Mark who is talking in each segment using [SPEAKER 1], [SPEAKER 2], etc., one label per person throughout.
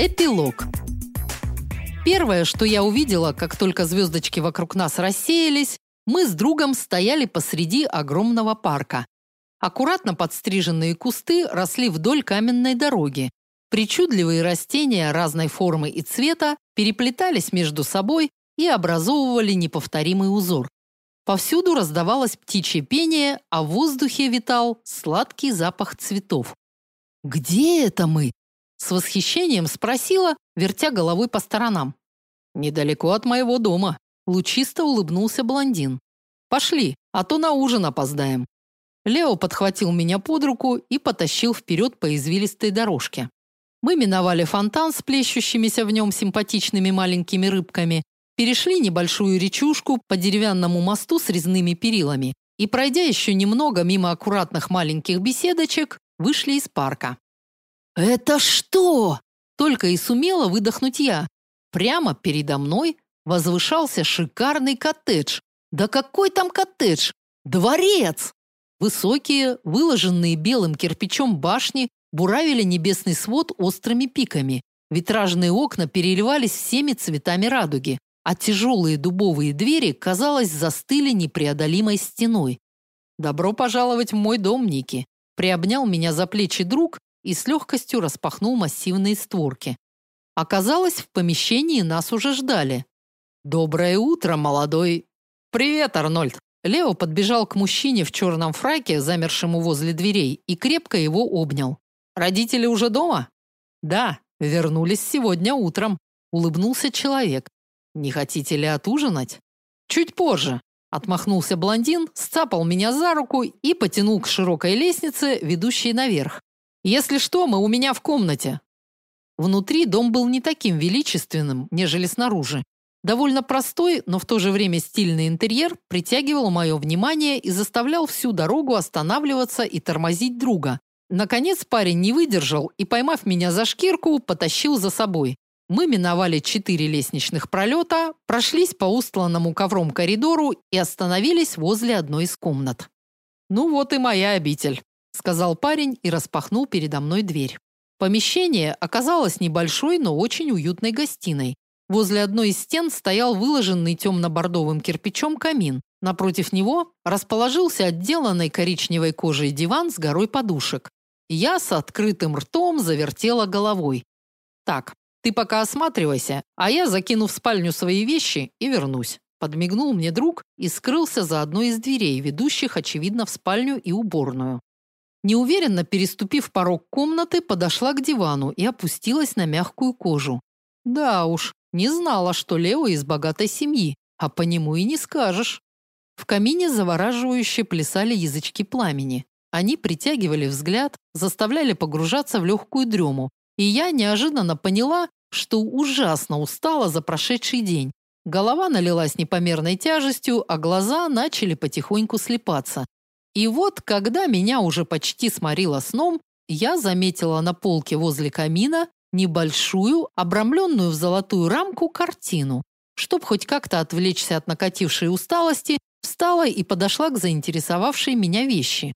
[SPEAKER 1] Эпилог. Первое, что я увидела, как только звездочки вокруг нас рассеялись, мы с другом стояли посреди огромного парка. Аккуратно подстриженные кусты росли вдоль каменной дороги. Причудливые растения разной формы и цвета переплетались между собой и образовывали неповторимый узор. Повсюду раздавалось птичье пение, а в воздухе витал сладкий запах цветов. Где это мы? С восхищением спросила, вертя головой по сторонам. Недалеко от моего дома, лучисто улыбнулся блондин. Пошли, а то на ужин опоздаем. Лео подхватил меня под руку и потащил вперед по извилистой дорожке. Мы миновали фонтан с плещущимися в нем симпатичными маленькими рыбками, перешли небольшую речушку по деревянному мосту с резными перилами и, пройдя еще немного мимо аккуратных маленьких беседочек, вышли из парка. «Это что?» – только и сумела выдохнуть я. Прямо передо мной возвышался шикарный коттедж. Да какой там коттедж? Дворец! Высокие, выложенные белым кирпичом башни буравили небесный свод острыми пиками. Витражные окна переливались всеми цветами радуги, а тяжелые дубовые двери, казалось, застыли непреодолимой стеной. Добро пожаловать в мой дом, Ники. Приобнял меня за плечи друг и с легкостью распахнул массивные створки. Оказалось, в помещении нас уже ждали. Доброе утро, молодой. Привет, Арнольд. Лео подбежал к мужчине в черном фраке, замершему возле дверей, и крепко его обнял. Родители уже дома? Да, вернулись сегодня утром, улыбнулся человек. Не хотите ли отужинать? Чуть позже, отмахнулся блондин, сцапал меня за руку и потянул к широкой лестнице, ведущей наверх. Если что, мы у меня в комнате. Внутри дом был не таким величественным, нежели снаружи. Довольно простой, но в то же время стильный интерьер притягивал мое внимание и заставлял всю дорогу останавливаться и тормозить друга. Наконец парень не выдержал и, поймав меня за шкирку, потащил за собой. Мы миновали четыре лестничных пролета, прошлись по устланному ковром коридору и остановились возле одной из комнат. Ну вот и моя обитель сказал парень и распахнул передо мной дверь. Помещение оказалось небольшой, но очень уютной гостиной. Возле одной из стен стоял выложенный темно-бордовым кирпичом камин. Напротив него расположился отделанный коричневой кожей диван с горой подушек. Я с открытым ртом завертела головой. Так, ты пока осматривайся, а я закину в спальню свои вещи и вернусь. Подмигнул мне друг и скрылся за одной из дверей, ведущих очевидно в спальню и уборную. Неуверенно переступив порог комнаты, подошла к дивану и опустилась на мягкую кожу. Да уж, не знала, что Лео из богатой семьи, а по нему и не скажешь. В камине завораживающе плясали язычки пламени. Они притягивали взгляд, заставляли погружаться в легкую дрему, и я неожиданно поняла, что ужасно устала за прошедший день. Голова налилась непомерной тяжестью, а глаза начали потихоньку слепаться. И вот, когда меня уже почти сморило сном, я заметила на полке возле камина небольшую, обрамленную в золотую рамку картину. Чтоб хоть как-то отвлечься от накатившей усталости, встала и подошла к заинтересовавшей меня вещи.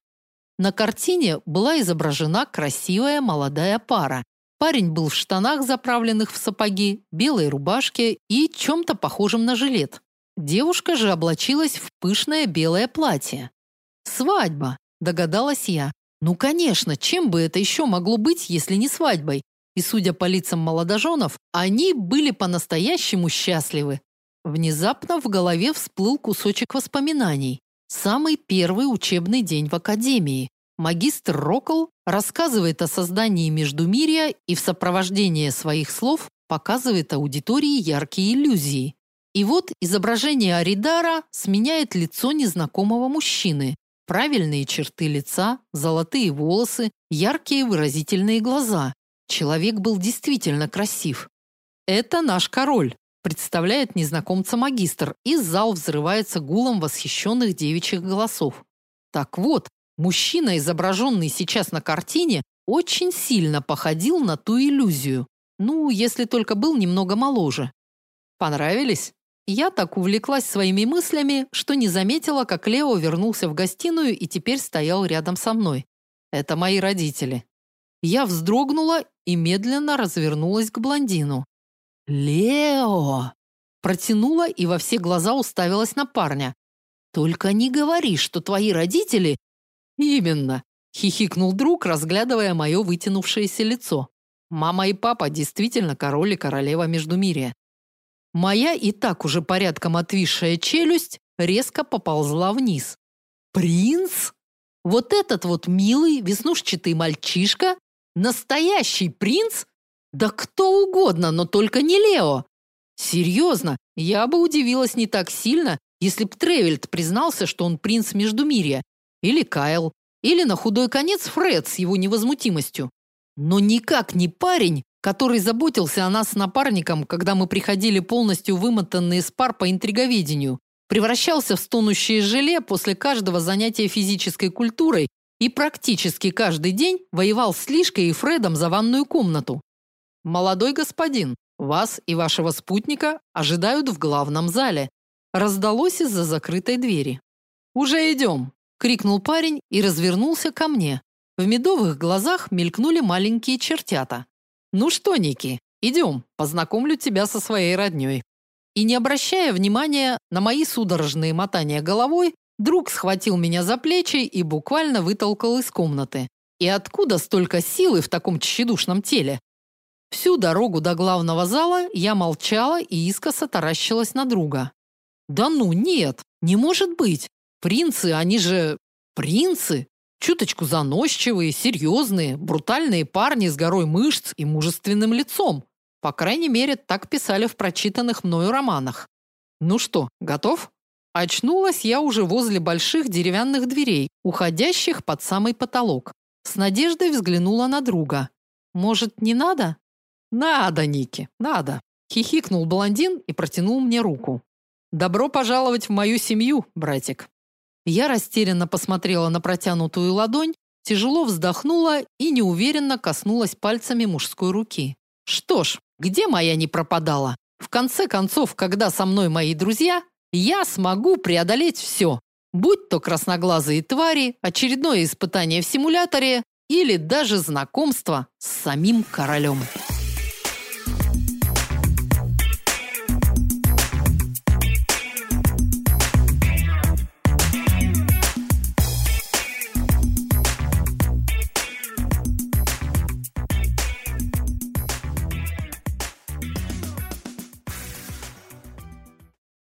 [SPEAKER 1] На картине была изображена красивая молодая пара. Парень был в штанах, заправленных в сапоги, белой рубашке и чем-то похожем на жилет. Девушка же облачилась в пышное белое платье. Свадьба, догадалась я. Ну, конечно, чем бы это еще могло быть, если не свадьбой? И судя по лицам молодоженов, они были по-настоящему счастливы. Внезапно в голове всплыл кусочек воспоминаний. Самый первый учебный день в академии. Магистр Рокл рассказывает о создании Междумирья и в сопровождении своих слов показывает аудитории яркие иллюзии. И вот изображение Аридара сменяет лицо незнакомого мужчины, Правильные черты лица, золотые волосы, яркие выразительные глаза. Человек был действительно красив. Это наш король, представляет незнакомца магистр, и зал взрывается гулом восхищенных девичьих голосов. Так вот, мужчина, изображенный сейчас на картине, очень сильно походил на ту иллюзию. Ну, если только был немного моложе. Понравились? Я так увлеклась своими мыслями, что не заметила, как Лео вернулся в гостиную и теперь стоял рядом со мной. Это мои родители. Я вздрогнула и медленно развернулась к блондину. Лео протянула и во все глаза уставилась на парня. Только не говори, что твои родители Именно, хихикнул друг, разглядывая мое вытянувшееся лицо. Мама и папа действительно король и королева Междумирья. Моя и так уже порядком отвисшая челюсть резко поползла вниз. Принц? Вот этот вот милый веснушчатый мальчишка? Настоящий принц? Да кто угодно, но только не Лео. Серьезно, я бы удивилась не так сильно, если б Тревельд признался, что он принц Междумирья, или Кайл, или на худой конец Фред с его невозмутимостью. Но никак не парень, который заботился о нас с напарником, когда мы приходили полностью вымотанные с пар по интриговедению, превращался в стонущее желе после каждого занятия физической культурой и практически каждый день воевал с Лишкой и Фредом за ванную комнату. Молодой господин, вас и вашего спутника ожидают в главном зале, раздалось из-за закрытой двери. Уже идем!» – крикнул парень и развернулся ко мне. В медовых глазах мелькнули маленькие чертята. Ну что, Ники, идем, познакомлю тебя со своей роднёй». И не обращая внимания на мои судорожные мотания головой, друг схватил меня за плечи и буквально вытолкал из комнаты. И откуда столько силы в таком тщедушном теле? Всю дорогу до главного зала я молчала и искоса таращилась на друга. Да ну, нет, не может быть. Принцы, они же принцы, чуточку заносчивые, серьезные, брутальные парни с горой мышц и мужественным лицом. По крайней мере, так писали в прочитанных мною романах. Ну что, готов? Очнулась я уже возле больших деревянных дверей, уходящих под самый потолок. С надеждой взглянула на друга. Может, не надо? Надо, Ники, надо, хихикнул блондин и протянул мне руку. Добро пожаловать в мою семью, братик. Я растерянно посмотрела на протянутую ладонь, тяжело вздохнула и неуверенно коснулась пальцами мужской руки. Что ж, где моя не пропадала? В конце концов, когда со мной мои друзья, я смогу преодолеть все. Будь то красноглазые твари, очередное испытание в симуляторе или даже знакомство с самим королем.